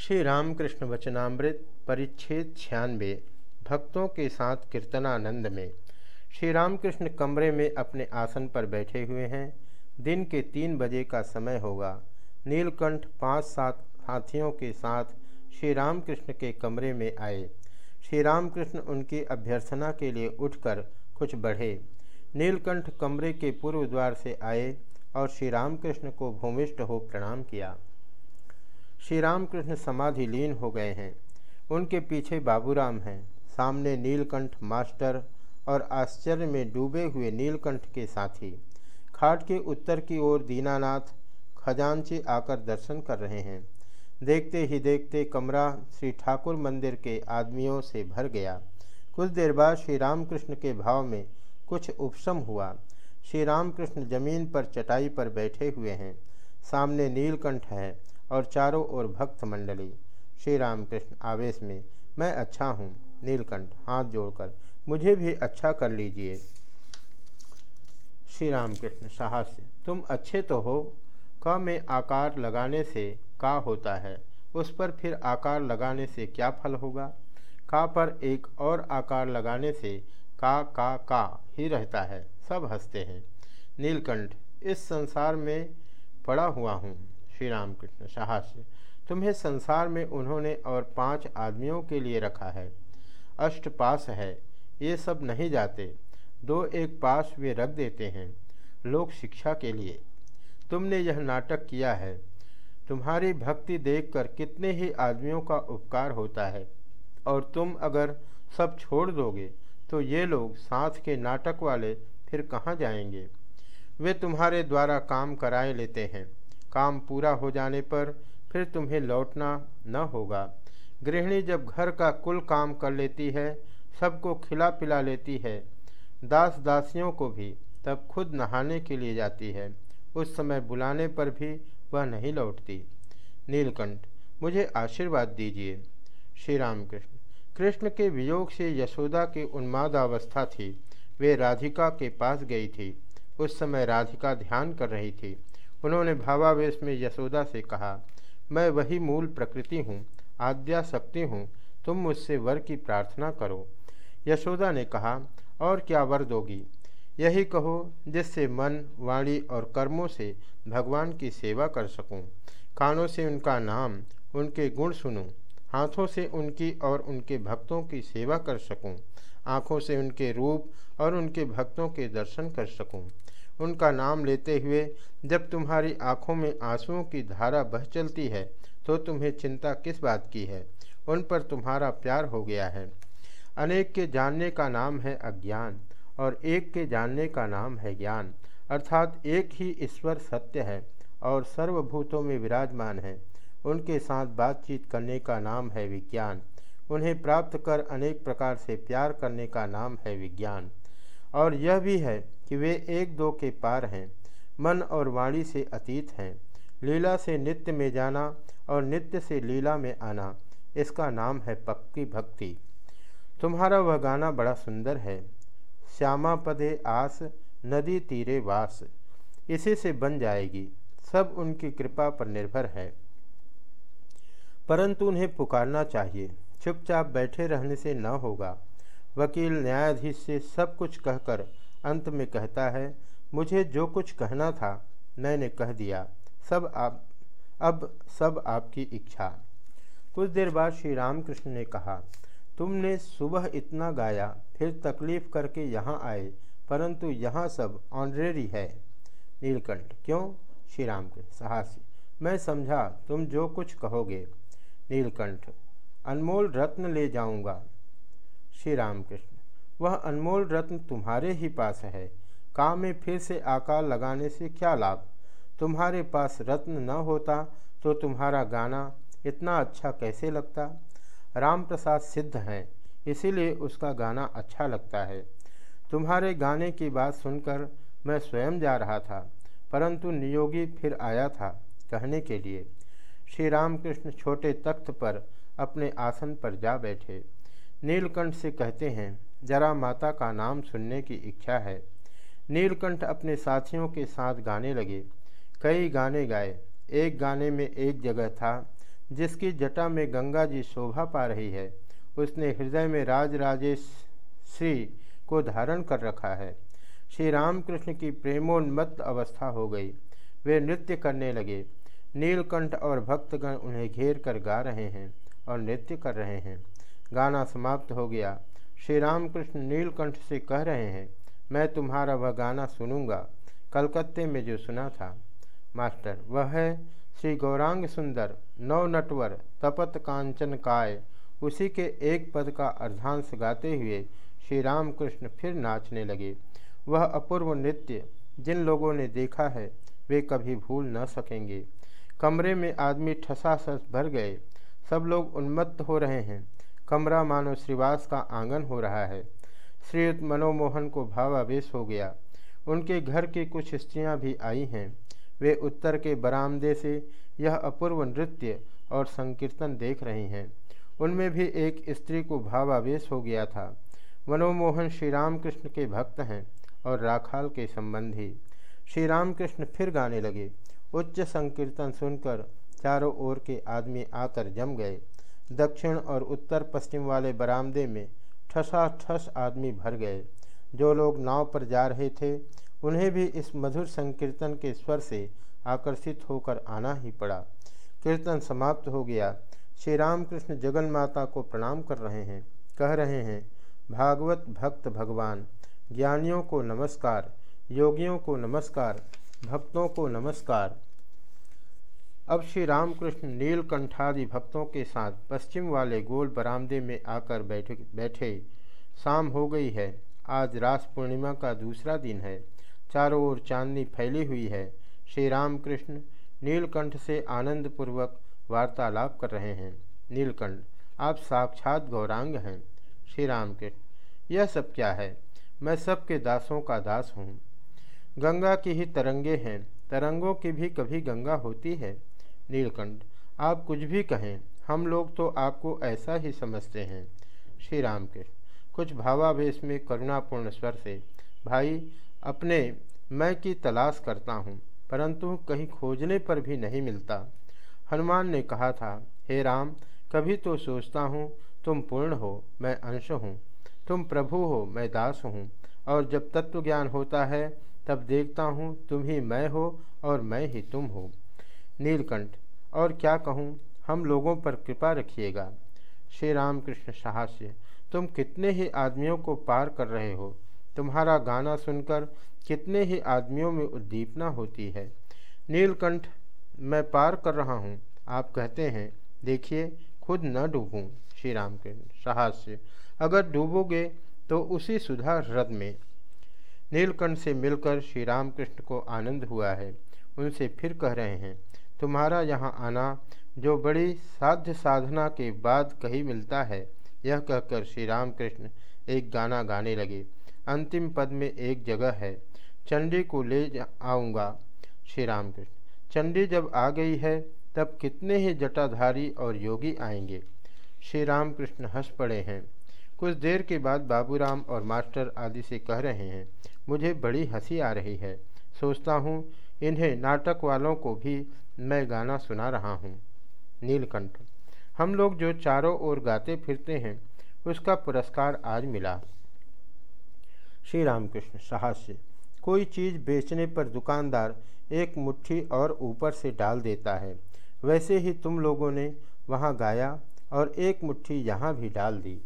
श्री रामकृष्ण वचनामृत परिच्छेद छियानवे, भक्तों के साथ कीर्तनानंद में। श्री रामकृष्ण कमरे में अपने आसन पर बैठे हुए हैं। दिन के तीन बजे का समय होगा। नीलकंठ पाँच सात हाथियों के साथ श्री रामकृष्ण के कमरे में आए। श्री रामकृष्ण उनकी अभ्यर्थना के लिए उठकर कुछ बढ़े। नीलकंठ कमरे के पूर्व द्वार से आए और श्री रामकृष्ण को भूमिष्ठ हो प्रणाम किया। श्री रामकृष्ण समाधि लीन हो गए हैं। उनके पीछे बाबूराम हैं। सामने नीलकंठ मास्टर और आश्चर्य में डूबे हुए नीलकंठ के साथी। खाट के उत्तर की ओर दीनानाथ खजानची आकर दर्शन कर रहे हैं। देखते ही देखते कमरा श्री ठाकुर मंदिर के आदमियों से भर गया। कुछ देर बाद श्री रामकृष्ण के भाव में कुछ उपशम हुआ। श्री रामकृष्ण ज़मीन पर चटाई पर बैठे हुए हैं। सामने नीलकंठ है और चारों ओर भक्त मंडली। श्री रामकृष्ण आवेश में, मैं अच्छा हूँ, नीलकंठ, हाथ जोड़कर, मुझे भी अच्छा कर लीजिए। श्री रामकृष्ण साहस्य तुम अच्छे तो हो, क में आकार लगाने से का होता है, उस पर फिर आकार लगाने से क्या फल होगा? का पर एक और आकार लगाने से का का का ही रहता है, सब हँसते हैं। नीलकंठ, इस संसार में पड़ा हुआ हूँ। श्री रामकृष्ण साहस्य। तुम्हें संसार में उन्होंने और पाँच आदमियों के लिए रखा है। अष्ट पास है। ये सब नहीं जाते। दो एक पास वे रख देते हैं लोक शिक्षा के लिए। तुमने यह नाटक किया है। तुम्हारी भक्ति देखकर कितने ही आदमियों का उपकार होता है। और तुम अगर सब छोड़ दोगे तो ये लोग साथ के नाटक वाले फिर कहाँ जाएँगे? वे तुम्हारे द्वारा काम कराए लेते हैं। काम पूरा हो जाने पर फिर तुम्हें लौटना न होगा। गृहिणी जब घर का कुल काम कर लेती है, सबको खिला पिला लेती है, दास दासियों को भी, तब खुद नहाने के लिए जाती है। उस समय बुलाने पर भी वह नहीं लौटती। नीलकंठ, मुझे आशीर्वाद दीजिए। श्री राम कृष्ण कृष्ण के वियोग से यशोदा की उन्माद अवस्था थी। वे राधिका के पास गई थी। उस समय राधिका ध्यान कर रही थी। उन्होंने भावावेश में यशोदा से कहा मैं वही मूल प्रकृति हूँ आद्या शक्ति हूँ तुम मुझसे वर की प्रार्थना करो। यशोदा ने कहा और क्या वर दोगी? यही कहो जिससे मन वाणी और कर्मों से भगवान की सेवा कर सकूँ, कानों से उनका नाम उनके गुण सुनूं, हाथों से उनकी और उनके भक्तों की सेवा कर सकूँ, आँखों से उनके रूप और उनके भक्तों के दर्शन कर सकूँ, उनका नाम लेते हुए जब तुम्हारी आँखों में आंसुओं की धारा बह चलती है तो तुम्हें चिंता किस बात की है? उन पर तुम्हारा प्यार हो गया है। अनेक के जानने का नाम है अज्ञान, और एक के जानने का नाम है ज्ञान। अर्थात एक ही ईश्वर सत्य है, और सर्वभूतों में विराजमान है। उनके साथ बातचीत करने का नाम है विज्ञान। उन्हें प्राप्त कर अनेक प्रकार से प्यार करने का नाम है विज्ञान। और यह भी है कि वे एक दो के पार हैं, मन और वाणी से अतीत हैं। लीला से नित्य में जाना और नित्य से लीला में आना, इसका नाम है पक्की भक्ति। तुम्हारा वह गाना बड़ा सुंदर है। श्यामा पदे आस, नदी तीरे वास। इसी से बन जाएगी। सब उनकी कृपा पर निर्भर है। परंतु उन्हें पुकारना चाहिए। चुपचाप बैठे रहने से न होगा। वकील, न्यायाधीश से सब कुछ कहकर अंत में कहता है, मुझे जो कुछ कहना था, मैंने कह दिया। सब आप, अब सब आपकी इच्छा। कुछ देर बाद श्री रामकृष्ण ने कहा, तुमने सुबह इतना गाया, फिर तकलीफ़ करके यहाँ आए, परंतु यहाँ सब ऑनरेरी है। नीलकंठ, क्यों? श्री राम के साहसी, मैं समझा, तुम जो कुछ कहोगे। नीलकंठ, अनमोल रत्न ले जाऊँगा। श्री रामकृष्ण वह अनमोल रत्न तुम्हारे ही पास है। काम में फिर से आकार लगाने से क्या लाभ? तुम्हारे पास रत्न न होता तो तुम्हारा गाना इतना अच्छा कैसे लगता? राम प्रसाद सिद्ध हैं, इसीलिए उसका गाना अच्छा लगता है। तुम्हारे गाने की बात सुनकर मैं स्वयं जा रहा था, परंतु नियोगी फिर आया था कहने के लिए। श्री रामकृष्ण छोटे तख्त पर अपने आसन पर जा बैठे। नीलकंठ से कहते हैं जरा माता का नाम सुनने की इच्छा है। नीलकंठ अपने साथियों के साथ गाने लगे। कई गाने गाए। एक गाने में एक जगह था, जिसकी जटा में गंगा जी शोभा पा रही है। उसने हृदय में राज राजेश श्री को धारण कर रखा है। श्री रामकृष्ण की प्रेमोन्मत्त अवस्था हो गई। वे नृत्य करने लगे। नीलकंठ और भक्तगण उन्हें घेर कर गा रहे हैं और नृत्य कर रहे हैं। गाना समाप्त हो गया। श्री रामकृष्ण नीलकंठ से कह रहे हैं, मैं तुम्हारा वह गाना सुनूँगा, कलकत्ते में जो सुना था। मास्टर, वह है श्री गौरांग सुंदर नव नटवर, तपत कांचन काय। उसी के एक पद का अर्धांश गाते हुए श्री रामकृष्ण फिर नाचने लगे। वह अपूर्व नृत्य जिन लोगों ने देखा है, वे कभी भूल न सकेंगे। कमरे में आदमी ठसाठस भर गए। सब लोग उन्मत्त हो रहे हैं। कमरा मानो श्रीवास का आँगन हो रहा है। श्रीयुक्त मनोमोहन को भावावेश हो गया। उनके घर की कुछ स्त्रियाँ भी आई हैं। वे उत्तर के बरामदे से यह अपूर्व नृत्य और संकीर्तन देख रही हैं। उनमें भी एक स्त्री को भावावेश हो गया था। मनोमोहन श्री रामकृष्ण के भक्त हैं और राखाल के संबंधी। श्री रामकृष्ण फिर गाने लगे। उच्च संकीर्तन सुनकर चारों ओर के आदमी आकर जम गए। दक्षिण और उत्तर पश्चिम वाले बरामदे में ठसा ठस आदमी भर गए। जो लोग नाव पर जा रहे थे, उन्हें भी इस मधुर संकीर्तन के स्वर से आकर्षित होकर आना ही पड़ा। कीर्तन समाप्त हो गया। श्री रामकृष्ण जगन माता को प्रणाम कर रहे हैं। कह रहे हैं, भागवत भक्त भगवान, ज्ञानियों को नमस्कार, योगियों को नमस्कार, भक्तों को नमस्कार अब श्री रामकृष्ण नीलकंठादि भक्तों के साथ पश्चिम वाले गोल बरामदे में आकर बैठे बैठे। शाम हो गई है। आज रास पूर्णिमा का दूसरा दिन है। चारों ओर चांदनी फैली हुई है। श्री रामकृष्ण नीलकंठ से आनंदपूर्वक वार्तालाप कर रहे हैं। नीलकंठ, आप साक्षात गौरांग हैं। श्री रामकृष्ण, यह सब क्या है? मैं सबके दासों का दास हूँ। गंगा की ही तरंगे हैं। तरंगों की भी कभी गंगा होती है। नीलकंठ, आप कुछ भी कहें, हम लोग तो आपको ऐसा ही समझते हैं। श्री राम के कुछ भावावेश में करुणापूर्ण स्वर से, भाई, अपने मैं की तलाश करता हूँ, परंतु कहीं खोजने पर भी नहीं मिलता। हनुमान ने कहा था, हे राम, कभी तो सोचता हूँ, तुम पूर्ण हो, मैं अंश हूँ। तुम प्रभु हो, मैं दास हूँ, और जब तत्व ज्ञान होता है, तब देखता हूँ, तुम ही मैं हो, और मैं ही तुम हो। नीलकंठ और क्या कहूँ, हम लोगों पर कृपा रखिएगा। श्री रामकृष्ण साहस्य, तुम कितने ही आदमियों को पार कर रहे हो, तुम्हारा गाना सुनकर कितने ही आदमियों में उद्दीपना होती है। नीलकंठ, मैं पार कर रहा हूँ, आप कहते हैं, देखिए, खुद न डूबूँ। श्री राम के साहस्य, अगर डूबोगे तो उसी सुधा रथ में। नीलकंठ से मिलकर श्री रामकृष्ण को आनंद हुआ है, उनसे फिर कह रहे हैं तुम्हारा यहाँ आना, जो बड़ी साध्य साधना के बाद कहीं मिलता है, यह कहकर श्री रामकृष्ण एक गाना गाने लगे। अंतिम पद में एक जगह है, चंडी को ले आऊँगा। श्री रामकृष्ण चंडी जब आ गई है, तब कितने ही जटाधारी और योगी आएँगे। श्री रामकृष्ण हंस पड़े हैं। कुछ देर के बाद बाबूराम और मास्टर आदि से कह रहे हैं, मुझे बड़ी हँसी आ रही है। सोचता हूँ इन्हें नाटक वालों को भी मैं गाना सुना रहा हूँ। नीलकंठ। हम लोग जो चारों ओर गाते फिरते हैं, उसका पुरस्कार आज मिला। श्री रामकृष्ण साहस्य। कोई चीज़ बेचने पर दुकानदार एक मुट्ठी और ऊपर से डाल देता है। वैसे ही तुम लोगों ने वहाँ गाया और एक मुट्ठी यहाँ भी डाल दी।